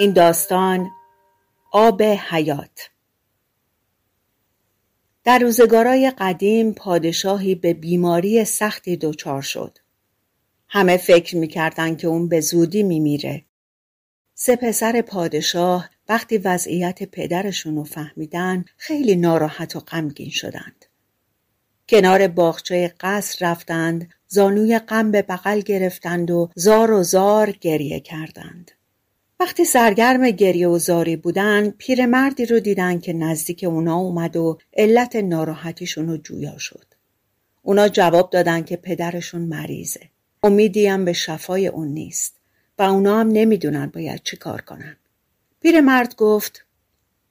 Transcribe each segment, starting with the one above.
این داستان آب حیات. در روزگارای قدیم پادشاهی به بیماری سختی دچار شد. همه فکر می‌کردن که اون به زودی میمیره. سه پسر پادشاه وقتی وضعیت پدرشون رو فهمیدن خیلی ناراحت و غمگین شدند. کنار باغچه قصر رفتند زانوی غم به بغل گرفتند و زار و زار گریه کردند. وقتی سرگرم گریه و زاری بودن پیرمردی رو دیدن که نزدیک اونا اومد و علت ناراحتیشون رو جویا شد. اونا جواب دادن که پدرشون مریضه. امیدی به شفای اون نیست و اونا هم نمی‌دونن باید چی کار کنن. پیرمرد گفت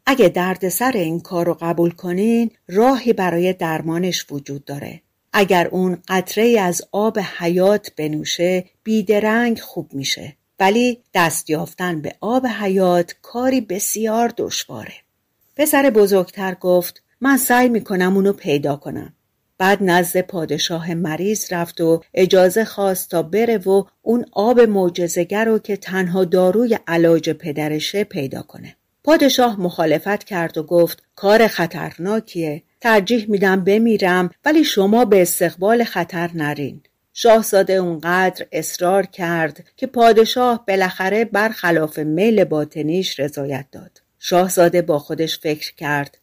اگه دردسر این کار رو قبول کنین راهی برای درمانش وجود داره. اگر اون قطره از آب حیات بنوشه بیدرنگ خوب میشه. ولی دست یافتن به آب حیات کاری بسیار دشواره. پسر بزرگتر گفت من سعی می‌کنم اونو پیدا کنم. بعد نزد پادشاه مریض رفت و اجازه خواست تا بره و اون آب معجزه‌گر رو که تنها داروی علاج پدرشه پیدا کنه. پادشاه مخالفت کرد و گفت کار خطرناکیه ترجیح میدم بمیرم ولی شما به استقبال خطر نرین. شاهزاده اونقدر اصرار کرد که پادشاه بالاخره برخلاف میل باطنیش رضایت داد. شاهزاده با خودش فکر کرد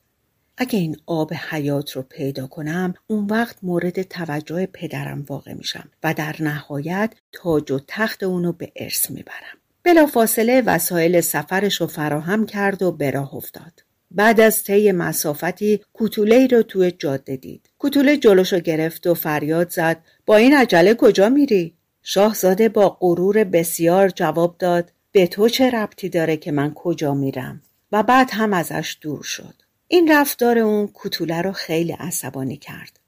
اگه این آب حیات رو پیدا کنم اون وقت مورد توجه پدرم واقع میشم و در نهایت تاج و تخت اونو به ارث می‌برم. بلا فاصله وسایل سفرش رو فراهم کرد و به راه افتاد. بعد از طی مسافتی کوتوله رو توی جاده دید. کوتوله جلوشو گرفت و فریاد زد با این عجله کجا میری؟ شاهزاده با غرور بسیار جواب داد به تو چه ربطی داره که من کجا میرم؟ و بعد هم ازش دور شد. این رفتار اون کوتوله رو خیلی عصبانی کرد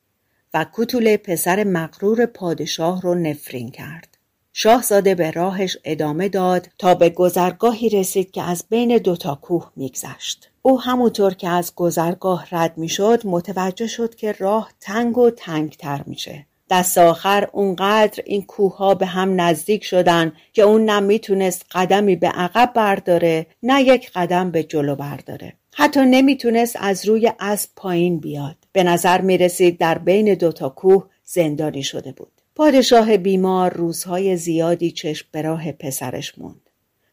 و کوتوله پسر مغرور پادشاه رو نفرین کرد. شاهزاده به راهش ادامه داد تا به گذرگاهی رسید که از بین دوتا کوه میگذشت. او همونطور که از گذرگاه رد می‌شد متوجه شد که راه تنگ و تنگتر میشه. دست آخر اونقدر این کوه ها به هم نزدیک شدن که اون نه می‌تونست قدمی به عقب برداره نه یک قدم به جلو برداره. حتی نمی‌تونست از روی اسب پایین بیاد. به نظر می‌رسید در بین دوتا کوه زندانی شده بود. پادشاه بیمار روزهای زیادی چشم به راه پسرش موند.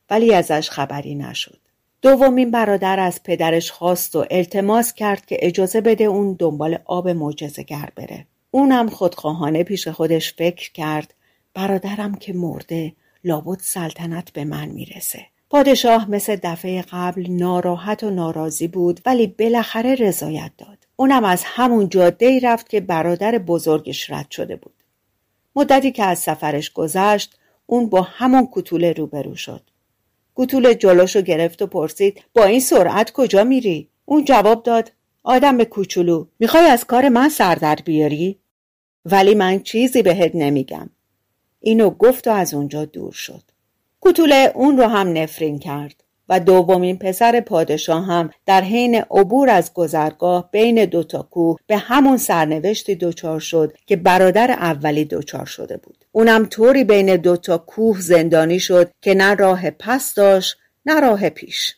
ولی ازش خبری نشد. دومین برادر از پدرش خواست و التماس کرد که اجازه بده اون دنبال آب معجزه‌گر بره. اونم خودخواهانه پیش خودش فکر کرد برادرم که مرده لابد سلطنت به من می‌رسه. پادشاه مثل دفعه قبل ناراحت و ناراضی بود ولی بالاخره رضایت داد. اونم از همون جاده رفت که برادر بزرگش رد شده بود. مدتی که از سفرش گذشت اون با همون کتوله روبرو شد. کتوله جلوشو گرفت و پرسید با این سرعت کجا میری؟ اون جواب داد آدم کوچولو می‌خوای از کار من سردر بیاری؟ ولی من چیزی بهت نمیگم. اینو گفت و از اونجا دور شد. کتوله اون رو هم نفرین کرد. و دومین پسر پادشاه هم در حین عبور از گذرگاه بین دوتا کوه به همون سرنوشتی دچار شد که برادر اولی دچار شده بود. اونم طوری بین دوتا کوه زندانی شد که نه راه پس داشت نه راه پیش.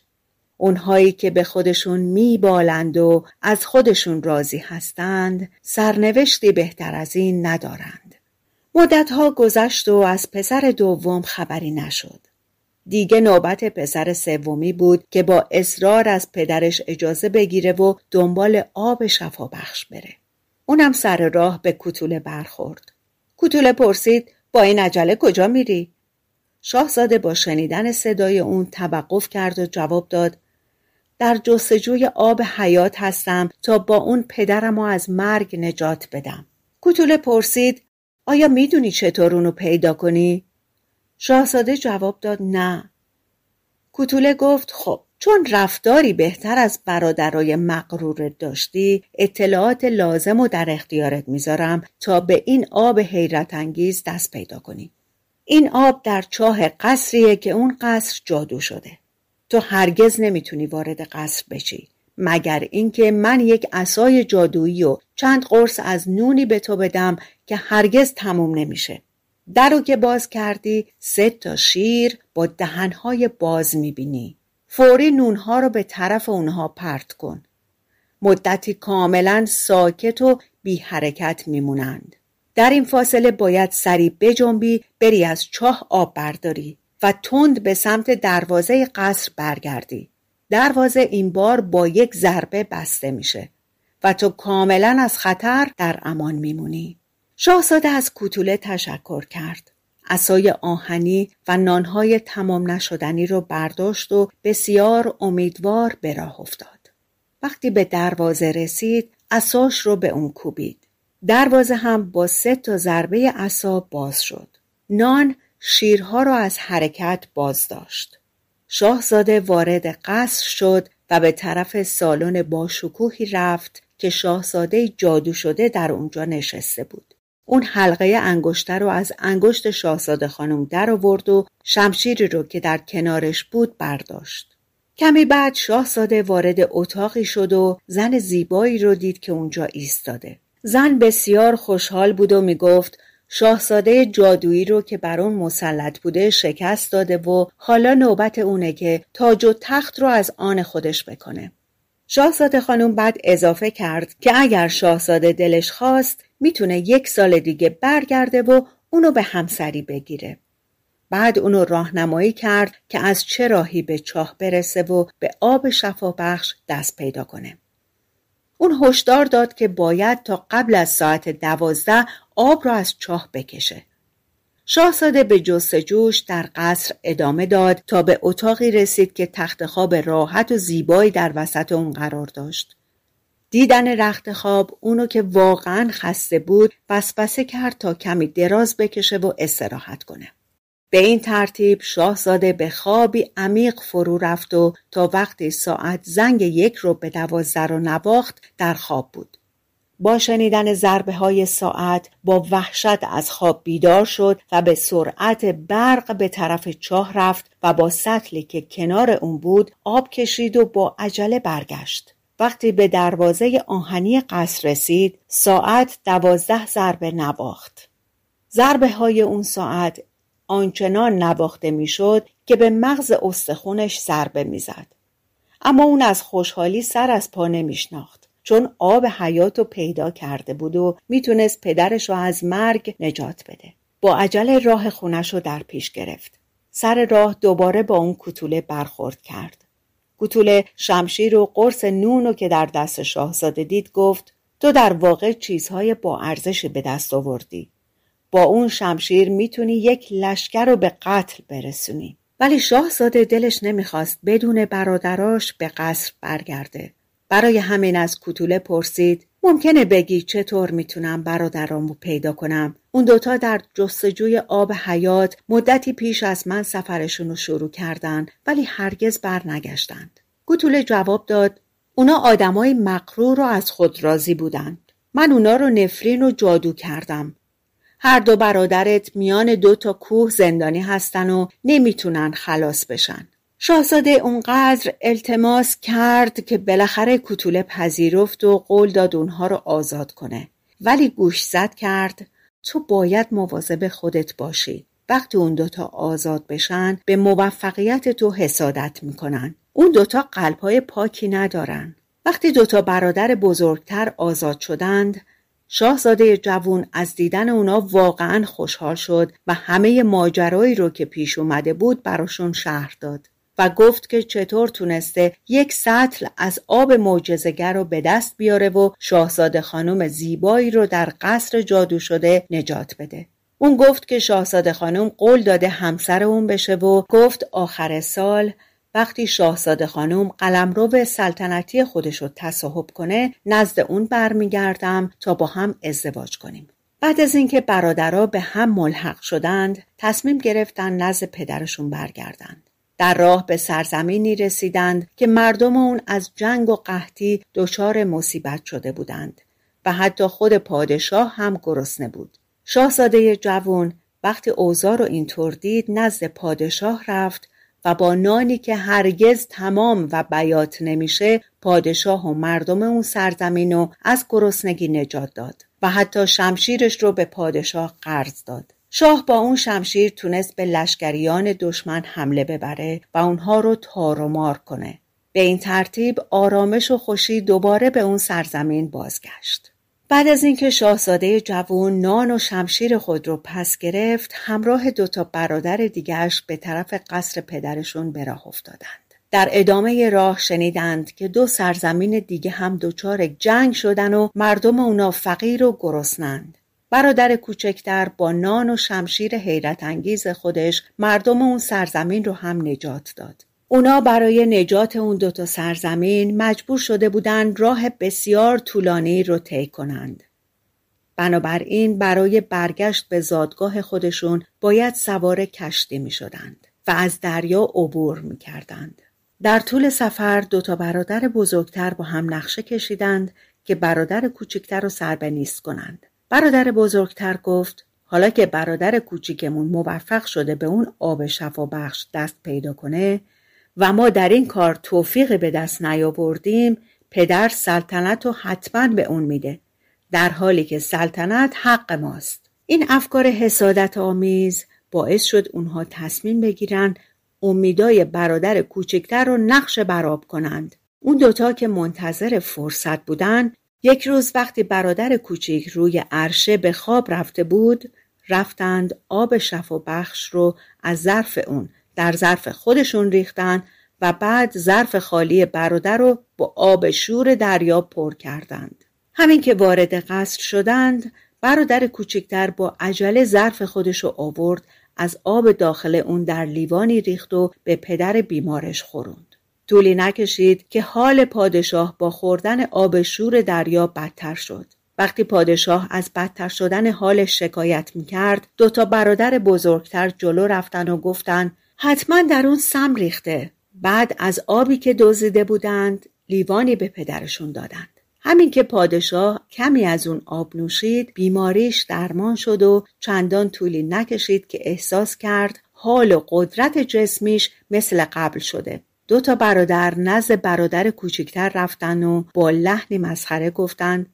اونهایی که به خودشون میبالند و از خودشون راضی هستند سرنوشتی بهتر از این ندارند. مدتها گذشت و از پسر دوم خبری نشد. دیگه نوبت پسر سومی بود که با اصرار از پدرش اجازه بگیره و دنبال آب شفا بخش بره. اونم سر راه به کتوله برخورد. کتوله پرسید با این عجله کجا میری؟ شاهزاده با شنیدن صدای اون توقف کرد و جواب داد در جستجوی آب حیات هستم تا با اون پدرم از مرگ نجات بدم. کتوله پرسید آیا می‌دونی چطور اونو پیدا کنی؟ شاهزاده جواب داد نه. کوتوله گفت خب چون رفتاری بهتر از برادرای مقرورت داشتی اطلاعات لازم و در اختیارت می‌ذارم تا به این آب حیرت انگیز دست پیدا کنی. این آب در چاه قصریه که اون قصر جادو شده. تو هرگز نمی‌تونی وارد قصر بشی. مگر اینکه من یک عصای جادویی و چند قرص از نونی به تو بدم که هرگز تموم نمیشه. در رو که باز کردی سه تا شیر با دهنهای باز می‌بینی. فوری نونها رو به طرف اونها پرت کن. مدتی کاملا ساکت و بی حرکت میمونند. در این فاصله باید سری بجنبی بری از چاه آب برداری و تند به سمت دروازه قصر برگردی. دروازه این بار با یک ضربه بسته میشه و تو کاملا از خطر در امان میمونی. شاهزاده از کوتوله تشکر کرد. اسای آهنی و نانهای تمام نشدنی رو برداشت و بسیار امیدوار به راه افتاد. وقتی به دروازه رسید اساش رو به اون کوبید. دروازه هم با سه تا ضربه اسا باز شد. نان شیرها را از حرکت باز داشت. شاهزاده وارد قصر شد و به طرف سالن باشکوهی رفت که شاهزاده جادو شده در اونجا نشسته بود. اون حلقه انگشته رو از انگشت شاهزاده خانم در آورد و شمشیری رو که در کنارش بود برداشت. کمی بعد شاهزاده وارد اتاقی شد و زن زیبایی رو دید که اونجا ایستاده. زن بسیار خوشحال بود و می‌گفت شاهزاده جادویی رو که بر اون مسلط بوده شکست داده و حالا نوبت اونه که تاج و تخت رو از آن خودش بکنه. شاهزاده خانم بعد اضافه کرد که اگر شاهزاده دلش خواست می‌تونه یک سال دیگه برگرده و اونو به همسری بگیره. بعد اونو راهنمایی کرد که از چه راهی به چاه برسه و به آب شفابخش دست پیدا کنه. اون هشدار داد که باید تا قبل از ساعت دوازده آب را از چاه بکشه. شاهزاده به جستجوش در قصر ادامه داد تا به اتاقی رسید که تخت خواب راحت و زیبایی در وسط اون قرار داشت. دیدن رخت خواب اونو که واقعا خسته بود وسوسه کرد تا کمی دراز بکشه و استراحت کنه. به این ترتیب شاهزاده به خوابی عمیق فرو رفت و تا وقتی ساعت زنگ یک رو به دوازده رو نواخت در خواب بود. با شنیدن ضربه های ساعت با وحشت از خواب بیدار شد و به سرعت برق به طرف چاه رفت و با سطلی که کنار اون بود آب کشید و با عجله برگشت. وقتی به دروازه آهنی قصر رسید ساعت دوازده ضربه نواخت. ضربه های اون ساعت آنچنان نواخته می‌شد که به مغز استخونش ضربه می‌زد. اما اون از خوشحالی سر از پا نمیشناخت. چون آب حیات رو پیدا کرده بود و می‌تونست پدرش رو از مرگ نجات بده. با عجل راه خونش رو در پیش گرفت. سر راه دوباره با اون کتوله برخورد کرد. کتوله شمشیر و قرص نون رو که در دست شاهزاده دید گفت تو در واقع چیزهای با ارزشی به دست آوردی. با اون شمشیر می‌تونی یک لشکر رو به قتل برسونی. ولی شاهزاده دلش نمی‌خواست بدون برادراش به قصر برگرده. برای همین از کوتوله پرسید ممکنه بگی چطور می‌تونم برادرامو پیدا کنم؟ اون دوتا در جستجوی آب حیات مدتی پیش از من سفرشون رو شروع کردن ولی هرگز برنگشتند. کوتوله جواب داد اونا آدمای مقرور رو از خود راضی بودند. من اونا رو نفرین و جادو کردم. هر دو برادرت میان دو تا کوه زندانی هستن و نمی‌تونن خلاص بشن. شاهزاده اونقدر التماس کرد که بالاخره کتوله پذیرفت و قول داد اونها رو آزاد کنه. ولی گوش زد کرد تو باید مواظب خودت باشی. وقتی اون دوتا آزاد بشن به موفقیت تو حسادت می‌کنن. اون دوتا قلبهای پاکی ندارن. وقتی دوتا برادر بزرگتر آزاد شدند شاهزاده جوون از دیدن اونا واقعا خوشحال شد و همه ماجرایی رو که پیش اومده بود براشون شهر داد. و گفت که چطور تونسته یک سطل از آب معجزهگر رو به دست بیاره و شاهزاده خانم زیبایی رو در قصر جادو شده نجات بده. اون گفت که شاهزاده خانم قول داده همسر اون بشه و گفت آخر سال وقتی شاهزاده خانم قلمرو سلطنتی خودش رو تصاحب کنه نزد اون برمیگردم تا با هم ازدواج کنیم. بعد از اینکه برادرها به هم ملحق شدند تصمیم گرفتند نزد پدرشون برگردند در راه به سرزمینی رسیدند که مردم اون از جنگ و قحطی دچار مصیبت شده بودند و حتی خود پادشاه هم گرسنه بود. شاهزاده جوان وقتی اوضاع رو اینطور دید نزد پادشاه رفت و با نانی که هرگز تمام و بیات نمیشه پادشاه و مردم اون سرزمین رو از گرسنگی نجات داد و حتی شمشیرش رو به پادشاه قرض داد. شاه با اون شمشیر تونست به لشکریان دشمن حمله ببره و اونها رو تار و مار کنه. به این ترتیب آرامش و خوشی دوباره به اون سرزمین بازگشت. بعد از اینکه شاهزاده جوون نان و شمشیر خود رو پس گرفت همراه دوتا برادر دیگرش به طرف قصر پدرشون به راه افتادند. در ادامه راه شنیدند که دو سرزمین دیگه هم دچار جنگ شدن و مردم اونا فقیر و گرسنند. برادر کوچکتر با نان و شمشیر حیرت انگیز خودش مردم اون سرزمین رو هم نجات داد اونا برای نجات اون دوتا سرزمین مجبور شده بودند راه بسیار طولانی رو طی کنند. بنابراین برای برگشت به زادگاه خودشون باید سوار کشتی می شدند و از دریا عبور می کردند. در طول سفر دوتا برادر بزرگتر با هم نقشه کشیدند که برادر کوچکتر رو سربنیست کنند. برادر بزرگتر گفت حالا که برادر کوچیکمون موفق شده به اون آب شفا بخش دست پیدا کنه و ما در این کار توفیق به دست نیاوردیم پدر سلطنت رو حتما به اون میده در حالی که سلطنت حق ماست. این افکار حسادت آمیز باعث شد اونها تصمیم بگیرن امیدای برادر کوچکتر رو نقش براب کنند. اون دوتا که منتظر فرصت بودن یک روز وقتی برادر کوچیک روی عرشه به خواب رفته بود رفتند آب شف بخش رو از ظرف اون در ظرف خودشون ریختن و بعد ظرف خالی برادر رو با آب شور دریا پر کردند. همین که وارد قصر شدند برادر کوچکتر با عجله ظرف خودش رو آورد از آب داخل اون در لیوانی ریخت و به پدر بیمارش خوروند. طولی نکشید که حال پادشاه با خوردن آب شور دریا بدتر شد. وقتی پادشاه از بدتر شدن حالش شکایت می‌کرد دوتا برادر بزرگتر جلو رفتن و گفتن حتما در اون سم ریخته. بعد از آبی که دزدیده بودند لیوانی به پدرشون دادند. همین که پادشاه کمی از اون آب نوشید بیماریش درمان شد و چندان طولی نکشید که احساس کرد حال و قدرت جسمیش مثل قبل شده. دو تا برادر نزد برادر کوچکتر رفتن و با لحنی مسخره گفتند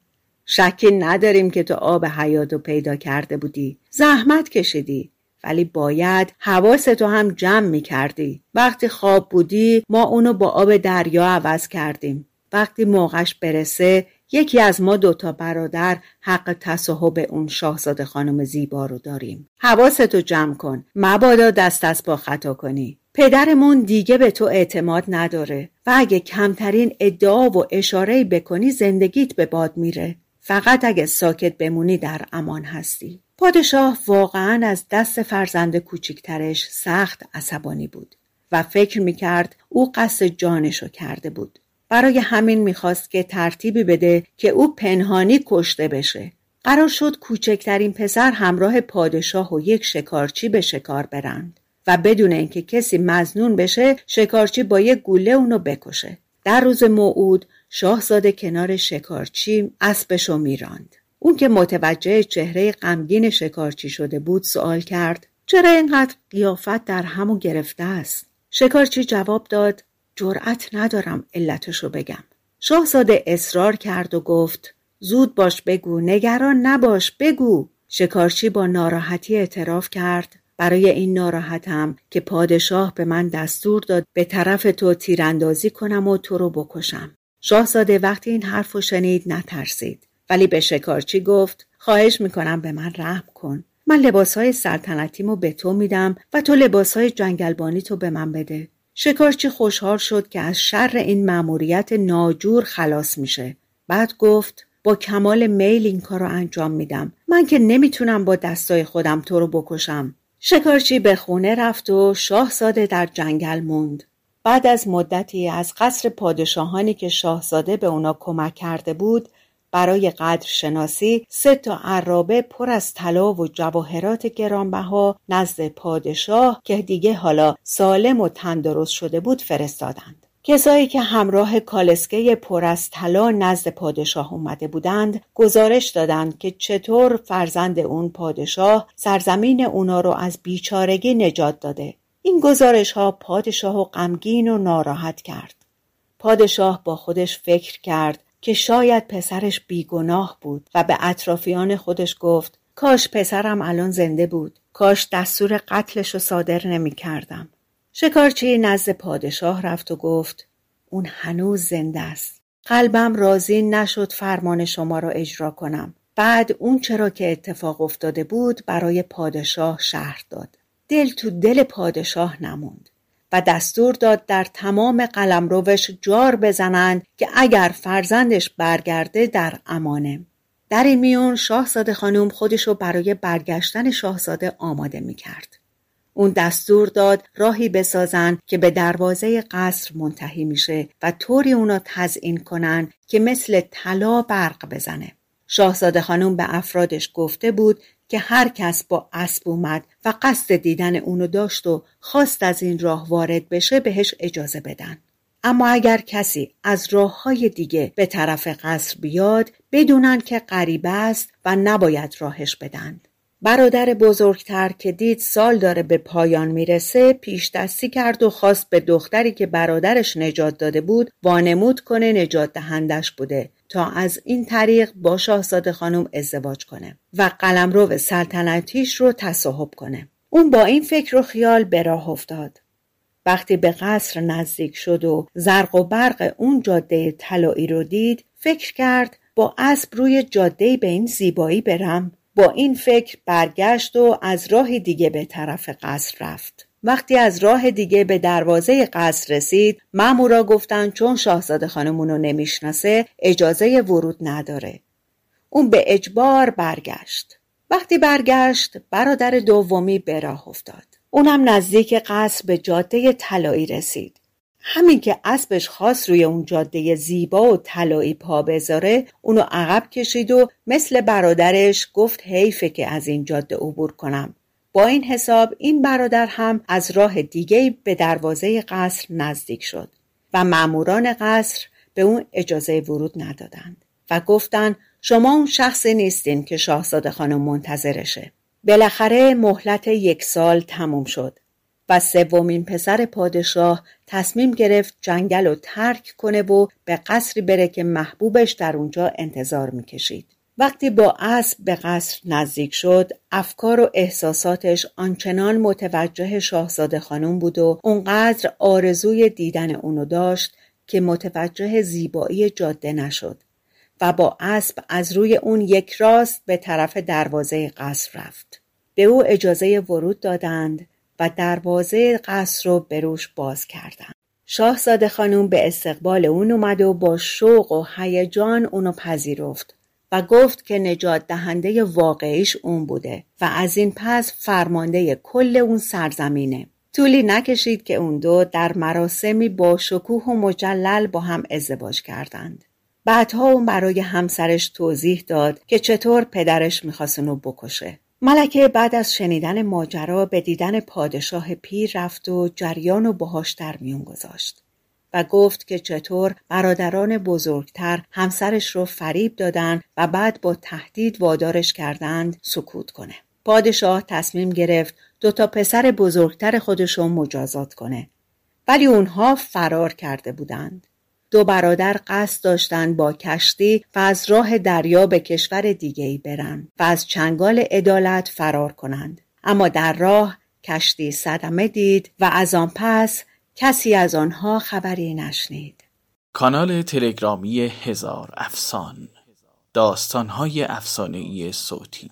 شکی نداریم که تو آب حیات رو پیدا کرده بودی زحمت کشیدی ولی باید حواستو هم جمع می کردی. وقتی خواب بودی ما اونو با آب دریا عوض کردیم. وقتی موقعش برسه یکی از ما دوتا برادر حق تصاحب اون شاهزاده خانم زیبا رو داریم. حواستو جمع کن. مبادا دست از با خطا کنی. پدرمون دیگه به تو اعتماد نداره و اگه کمترین ادعا و اشاره بکنی زندگیت به باد میره. فقط اگه ساکت بمونی در امان هستی. پادشاه واقعا از دست فرزند کوچکترش سخت عصبانی بود و فکر می‌کرد او قصد جانشو کرده بود. برای همین می‌خواست که ترتیبی بده که او پنهانی کشته بشه. قرار شد کوچکترین پسر همراه پادشاه و یک شکارچی به شکار برند و بدون اینکه کسی مزنون بشه شکارچی با یک گوله اونو بکشه. در روز موعود شاهزاده کنار شکارچی اسبشو میراند. اون که متوجه چهره غمگین شکارچی شده بود سوال کرد چرا اینقدر قیافت در همو گرفته است شکارچی جواب داد جرأت ندارم علتشو بگم شاهزاده اصرار کرد و گفت زود باش بگو نگران نباش بگو شکارچی با ناراحتی اعتراف کرد برای این ناراحتم که پادشاه به من دستور داد به طرف تو تیراندازی کنم و تو رو بکشم. شاهزاده وقتی این حرف شنید نترسید ولی به شکارچی گفت خواهش می‌کنم به من رحم کن. من لباسهای سلطنتیمو به تو میدم و تو لباسهای جنگلبانی تو به من بده. شکارچی خوشحال شد که از شر این مأموریت ناجور خلاص میشه. بعد گفت با کمال میل این کار رو انجام میدم. من که نمی‌تونم با دستای خودم تو رو بکشم. شکارچی به خونه رفت و شاهزاده در جنگل موند. بعد از مدتی از قصر پادشاهانی که شاهزاده به اونا کمک کرده بود برای قدر شناسی سه تا عرابه پر از طلا و جواهرات گرانبها نزد پادشاه که دیگه حالا سالم و تندرست شده بود فرستادند. کسایی که همراه کالسکه پر از طلا نزد پادشاه اومده بودند گزارش دادند که چطور فرزند اون پادشاه سرزمین اونا رو از بیچارگی نجات داده. این گزارش ها پادشاه و غمگین و ناراحت کرد. پادشاه با خودش فکر کرد که شاید پسرش بیگناه بود و به اطرافیان خودش گفت کاش پسرم الان زنده بود. کاش دستور قتلش رو صادر نمی کردم شکارچی نزد پادشاه رفت و گفت اون هنوز زنده است. قلبم راضی نشد فرمان شما را اجرا کنم. بعد اون چرا که اتفاق افتاده بود برای پادشاه شهر داد. دل تو دل پادشاه نموند و دستور داد در تمام قلمروش جار بزنند که اگر فرزندش برگرده در امانه. در این میون شاهزاده خانم خودشو برای برگشتن شاهزاده آماده می کرد. اون دستور داد راهی بسازن که به دروازه قصر منتهی میشه و طوری اونا تزئین کنن که مثل طلا برق بزنه. شاهزاده خانم به افرادش گفته بود که هر کس با اسب اومد و قصد دیدن اونو داشت و خواست از این راه وارد بشه بهش اجازه بدن. اما اگر کسی از راه های دیگه به طرف قصر بیاد بدونن که غریبه است و نباید راهش بدند. برادر بزرگتر که دید سال داره به پایان می‌رسه پیش دستی کرد و خواست به دختری که برادرش نجات داده بود وانمود کنه نجات دهندش بوده تا از این طریق با شاهزاده خانم ازدواج کنه و قلمرو سلطنتیش رو تصاحب کنه. اون با این فکر و خیال به راه افتاد. وقتی به قصر نزدیک شد و زرق و برق اون جاده طلایی رو دید فکر کرد با اسب روی جاده به این زیبایی برم. با این فکر برگشت و از راه دیگه به طرف قصر رفت. وقتی از راه دیگه به دروازه قصر رسید مامورا گفتن چون شاهزاده خانمونو نمی‌شناسه اجازه ورود نداره. اون به اجبار برگشت. وقتی برگشت برادر دومی به راه افتاد. اونم نزدیک قصر به جاده طلایی رسید. همین که اسبش خواست روی اون جاده زیبا و طلایی پا بذاره اونو عقب کشید و مثل برادرش گفت حیفه که از این جاده عبور کنم. با این حساب این برادر هم از راه دیگه به دروازه قصر نزدیک شد و ماموران قصر به اون اجازه ورود ندادند و گفتند شما اون شخصی نیستین که شاهزاده خانم منتظرشه. بالاخره مهلت یک سال تموم شد. و سومین پسر پادشاه تصمیم گرفت جنگل رو ترک کنه و به قصری بره که محبوبش در اونجا انتظار می‌کشید. وقتی با اسب به قصر نزدیک شد افکار و احساساتش آنچنان متوجه شاهزاده خانم بود و اونقدر آرزوی دیدن اونو داشت که متوجه زیبایی جاده نشد و با اسب از روی اون یک راست به طرف دروازه قصر رفت. به او اجازه ورود دادند و دروازه قصر رو به روش باز کردند. شاهزاده خانم به استقبال اون اومد و با شوق و هیجان اونو پذیرفت و گفت که نجات دهنده واقعیش اون بوده و از این پس فرمانده کل اون سرزمینه. طولی نکشید که اون دو در مراسمی با شکوه و مجلل با هم ازدواج کردند. بعدها اون برای همسرش توضیح داد که چطور پدرش می‌خواست اونو بکشه. ملکه بعد از شنیدن ماجرا به دیدن پادشاه پیر رفت و جریان و باهاش در میون گذاشت و گفت که چطور برادران بزرگتر همسرش رو فریب دادن و بعد با تهدید وادارش کردند سکوت کنه. پادشاه تصمیم گرفت دو تا پسر بزرگتر خودش رو مجازات کنه. ولی اونها فرار کرده بودند. دو برادر قصد داشتند با کشتی و از راه دریا به کشور دیگری برند و از چنگال عدالت فرار کنند. اما در راه کشتی صدمه دید و از آن پس کسی از آنها خبری نشنید. کانال تلگرامی هزار افسان داستانهای افسانهای صوتی.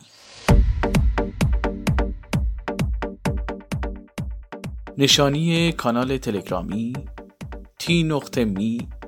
نشانی کانال تلگرامی تی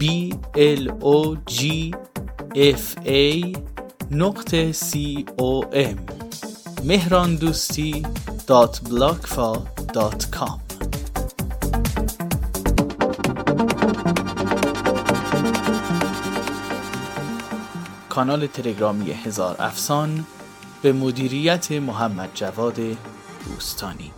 b l o g f a نقطه c o m مهران دوستی dot dot com کانال تلگرامی هزار افسان به مدیریت محمد جواد دوستانی